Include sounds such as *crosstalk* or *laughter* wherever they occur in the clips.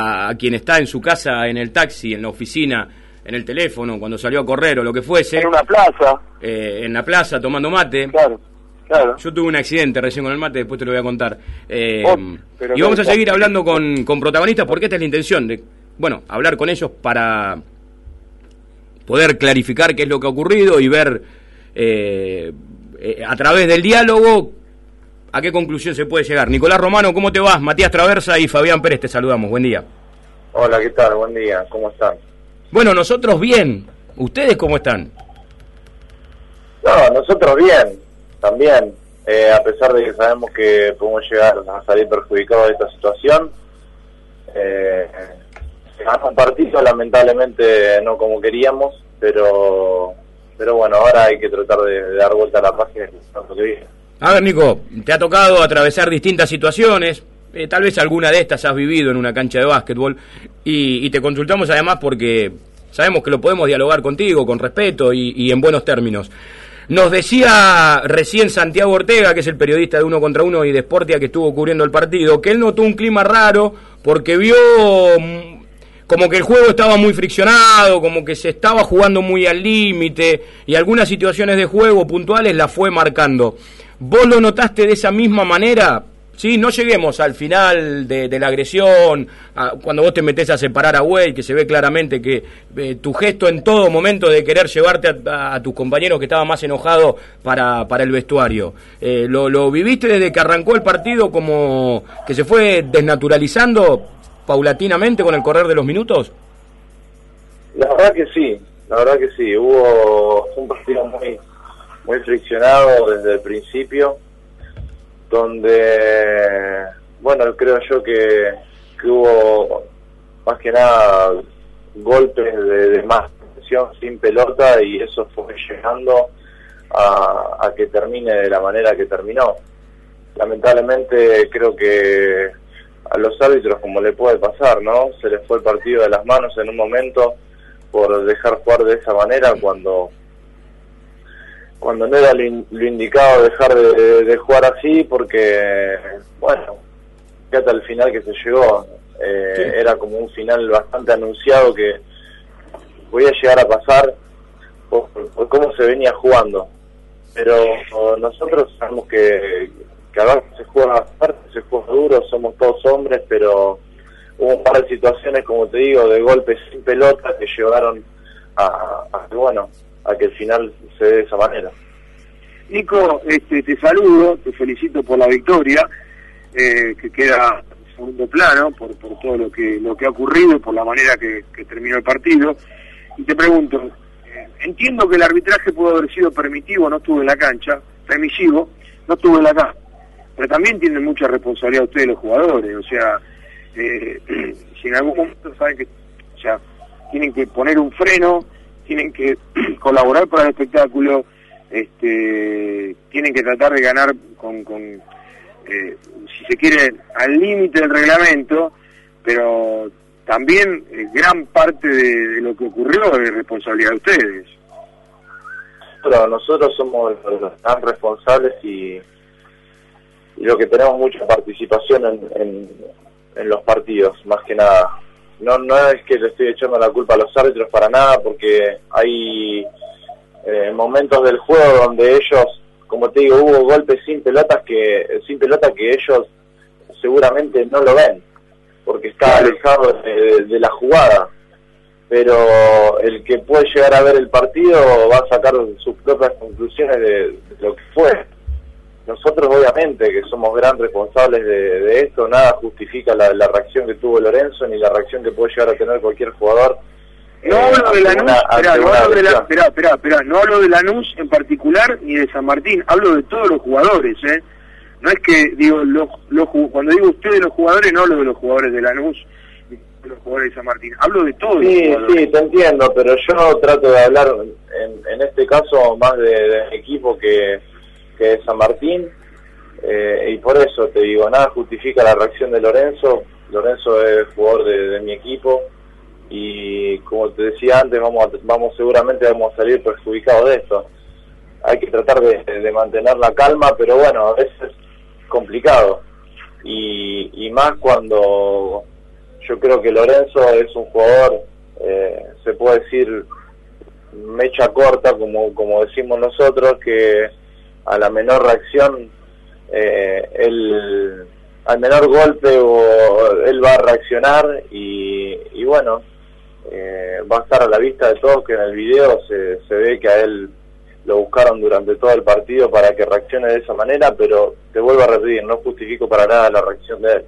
a, quien está en su casa, en el taxi, en la oficina, en el teléfono, cuando salió a correr o lo que fuese. En una plaza. Eh, en la plaza tomando mate. Claro. Claro. Yo tuve un accidente recién con el mate, después te lo voy a contar. Eh, oh, y vamos a seguir hablando con, con protagonistas porque esta es la intención de, bueno, hablar con ellos para poder clarificar qué es lo que ha ocurrido y ver eh, a través del diálogo ¿A qué conclusión se puede llegar? Nicolás Romano, ¿cómo te vas? Matías Traversa y Fabián Pérez, te saludamos. Buen día. Hola, ¿qué tal? Buen día. ¿Cómo están? Bueno, nosotros bien. ¿Ustedes cómo están? No, nosotros bien, también. Eh, a pesar de que sabemos que podemos llegar a salir perjudicados de esta situación, eh, ganó un partido, lamentablemente no como queríamos, pero pero bueno, ahora hay que tratar de, dar vuelta a la página lo que viene. A ver, Nico, te ha tocado atravesar distintas situaciones. Eh, tal vez alguna de estas has vivido en una cancha de básquetbol. Y, te consultamos además porque sabemos que lo podemos dialogar contigo con respeto y, en buenos términos. Nos decía recién Santiago Ortega, que es el periodista de Uno contra Uno y de Sportia que estuvo cubriendo el partido, que él notó un clima raro porque vio mm, como que el juego estaba muy friccionado, como que se estaba jugando muy al límite y algunas situaciones de juego puntuales la fue marcando. ¿Vos lo notaste de esa misma manera? Sí, no lleguemos al final de, la agresión, cuando vos te metés a separar a Wade, que se ve claramente que eh, tu gesto en todo momento de querer llevarte a, tus compañeros que estaban más enojados para, el vestuario. Eh, ¿lo, ¿Lo viviste desde que arrancó el partido como que se fue desnaturalizando paulatinamente con el correr de los minutos? La verdad que sí, la verdad que sí. Hubo un partido muy muy friccionado desde el principio, donde, bueno, creo yo que, hubo más que nada golpes de, más tensión sin pelota y eso fue llegando a, a, que termine de la manera que terminó. Lamentablemente creo que a los árbitros, como le puede pasar, ¿no? Se les fue el partido de las manos en un momento por dejar jugar de esa manera cuando cuando no era lo, indicado dejar de, jugar así porque, bueno, hasta el final que se llegó, eh, era como un final bastante anunciado que podía llegar a pasar por, cómo se venía jugando. Pero nosotros sabemos que, que a se juega fuerte, se juega duro, somos todos hombres, pero hubo un par de situaciones, como te digo, de golpes sin pelota que llevaron a, a bueno, a que el final se dé de esa manera. Nico, este, te saludo, te felicito por la victoria, eh, que queda en segundo plano por, por todo lo que lo que ha ocurrido por la manera que, terminó el partido. Y te pregunto, eh, entiendo que el arbitraje pudo haber sido permitivo, no estuvo en la cancha, permisivo, no estuvo en la cancha, pero también tienen mucha responsabilidad ustedes los jugadores, o sea, eh, *clears throat* si en algún momento saben que, o sea, tienen que poner un freno, tienen que *clears throat* colaborar para el espectáculo, este, tienen que tratar de ganar con, con eh, si se quiere, al límite del reglamento, pero también eh, gran parte de, lo que ocurrió es responsabilidad de ustedes. Pero nosotros somos los tan responsables y, y lo que tenemos mucha participación en, en los partidos, más que nada no no es que le estoy echando la culpa a los árbitros para nada porque hay eh, momentos del juego donde ellos como te digo hubo golpes sin pelotas que sin pelota que ellos seguramente no lo ven porque está alejado de, la jugada. Pero el que puede llegar a ver el partido va a sacar sus propias conclusiones de, lo que fue nosotros obviamente que somos gran responsables de, esto, nada justifica la, reacción que tuvo Lorenzo ni la reacción que puede llegar a tener cualquier jugador. No eh, hablo de Lanús, espera, no hablo de la, no hablo de Lanús en particular ni de San Martín, hablo de todos los jugadores, ¿eh? No es que, digo, los, los, cuando digo ustedes los jugadores, no hablo de los jugadores de Lanús de los jugadores de San Martín, hablo de todos sí. Sí, te entiendo, pero yo trato de hablar, en, en este caso, más de, de equipo que que es San Martín, eh, y por eso te digo, nada justifica la reacción de Lorenzo, Lorenzo es jugador de, mi equipo, y como te decía antes, vamos, vamos seguramente vamos a salir perjudicados de esto. Hay que tratar de, mantener la calma, pero bueno, a veces es complicado. Y, y más cuando yo creo que Lorenzo es un jugador, eh, se puede decir, mecha corta, como, como decimos nosotros, que a la menor reacción, eh, él, al menor golpe o él va a reaccionar y, y bueno, eh, va a estar a la vista de todos que en el video se, se ve que a él lo buscaron durante todo el partido para que reaccione de esa manera, pero te vuelvo a repetir, no justifico para nada la reacción de él.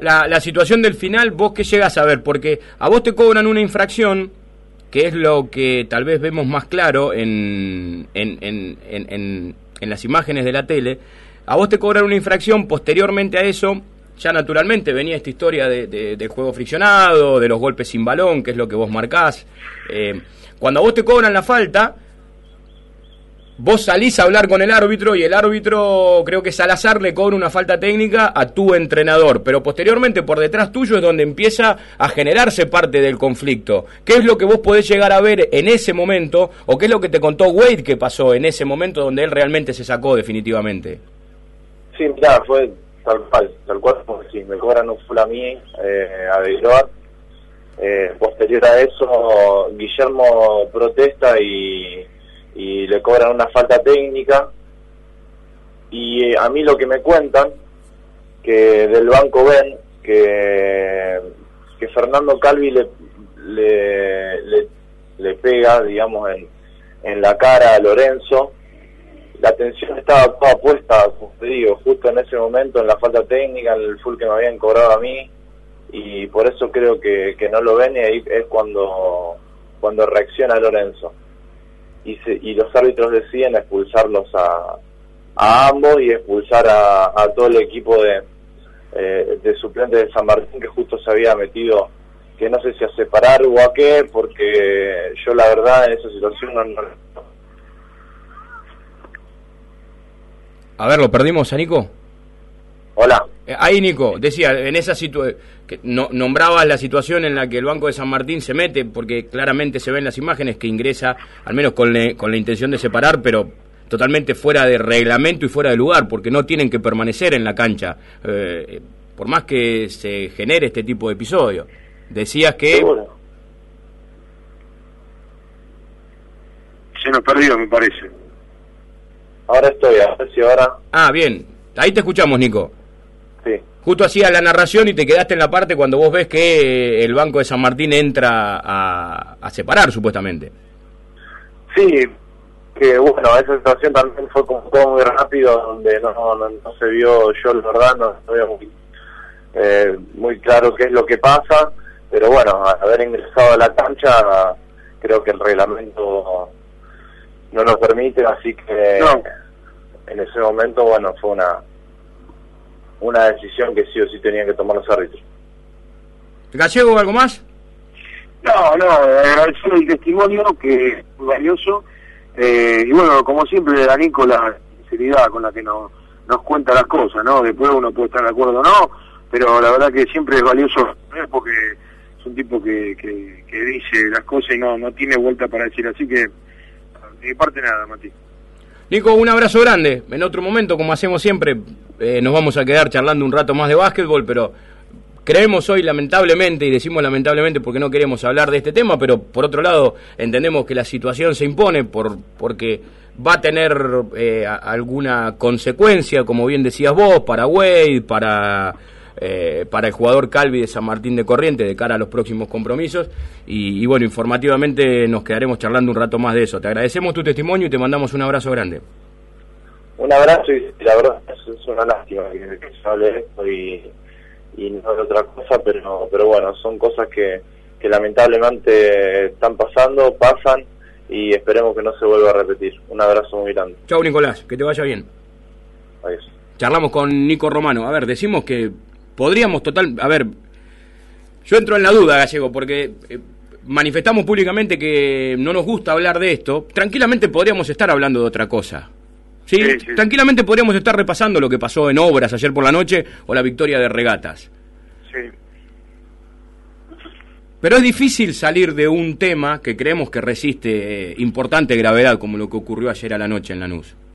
La, la situación del final, vos qué llegas a ver, porque a vos te cobran una infracción, que es lo que tal vez vemos más claro en, en, en, en, las imágenes de la tele, a vos te cobran una infracción, posteriormente a eso ya naturalmente venía esta historia de, de, del juego friccionado, de los golpes sin balón, que es lo que vos marcás. Eh, cuando a vos te cobran la falta, vos salís a hablar con el árbitro y el árbitro, creo que Salazar, le cobra una falta técnica a tu entrenador, pero posteriormente por detrás tuyo es donde empieza a generarse parte del conflicto. ¿Qué es lo que vos podés llegar a ver en ese momento o qué es lo que te contó Wade que pasó en ese momento donde él realmente se sacó definitivamente? Sí, mira, fue tal cual, tal cual, porque me cobran un full a mí, eh, a eh, posterior a eso, Guillermo protesta y y le cobran una falta técnica. Y eh, a mí lo que me cuentan que del banco ven que que Fernando Calvi le le, le, pega digamos en, en la cara a Lorenzo la atención estaba toda puesta digo justo en ese momento en la falta técnica en el full que me habían cobrado a mí y por eso creo que, que no lo ven y ahí es cuando cuando reacciona Lorenzo y, se, y los árbitros deciden expulsarlos a, a ambos y expulsar a, a todo el equipo de, eh, de suplentes de San Martín que justo se había metido, que no sé si a separar o a qué, porque yo la verdad en esa situación no... no... A ver, ¿lo perdimos a Nico? Hola. Eh, ahí, Nico, decía, en esa situación, no, nombrabas la situación en la que el Banco de San Martín se mete, porque claramente se ven las imágenes que ingresa, al menos con, le, con la intención de separar, pero totalmente fuera de reglamento y fuera de lugar, porque no tienen que permanecer en la cancha, eh, por más que se genere este tipo de episodio. Decías que... Seguro. Se nos perdió, me parece. Ahora estoy, a ver si ahora... Ah, bien. Ahí te escuchamos, Nico. Justo hacía la narración y te quedaste en la parte cuando vos ves que el Banco de San Martín entra a, a separar, supuestamente. Sí, que bueno, esa situación también fue como todo muy rápido, donde no, no, no se vio, yo la verdad no, no veo muy, eh, muy claro qué es lo que pasa, pero bueno, al haber ingresado a la cancha, creo que el reglamento no nos permite, así que No. en ese momento, bueno, fue una una decisión que sí o sí tenían que tomar los árbitros. ¿Gallego algo más? No, no, agradecer el testimonio que es muy valioso. Eh, y bueno, como siempre, le da Nico la sinceridad con la que nos, nos cuenta las cosas, ¿no? Después uno puede estar de acuerdo o no, pero la verdad que siempre es valioso ¿no? porque es un tipo que, que, que dice las cosas y no, no tiene vuelta para decir. Así que, de mi parte, nada, Mati. Nico, un abrazo grande. En otro momento, como hacemos siempre, eh, nos vamos a quedar charlando un rato más de básquetbol, pero creemos hoy lamentablemente, y decimos lamentablemente porque no queremos hablar de este tema, pero por otro lado entendemos que la situación se impone por, porque va a tener eh, alguna consecuencia, como bien decías vos, para Wade, para, eh, para el jugador Calvi de San Martín de Corriente de cara a los próximos compromisos. Y bueno, informativamente nos quedaremos charlando un rato más de eso. Te agradecemos tu testimonio y te mandamos un abrazo grande. Un abrazo y la verdad es, una lástima que, que se hable esto y, y no de otra cosa, pero, pero bueno, son cosas que, que lamentablemente están pasando, pasan y esperemos que no se vuelva a repetir. Un abrazo muy grande. Chau Nicolás, que te vaya bien. Adiós. Charlamos con Nico Romano. A ver, decimos que podríamos total... A ver, yo entro en la duda, Gallego, porque eh, manifestamos públicamente que no nos gusta hablar de esto. Tranquilamente podríamos estar hablando de otra cosa. ¿Sí? Sí, sí. Tranquilamente podríamos estar repasando lo que pasó en Obras ayer por la noche o la victoria de Regatas. Sí. Pero es difícil salir de un tema que creemos que resiste eh, importante gravedad, como lo que ocurrió ayer a la noche en Lanús.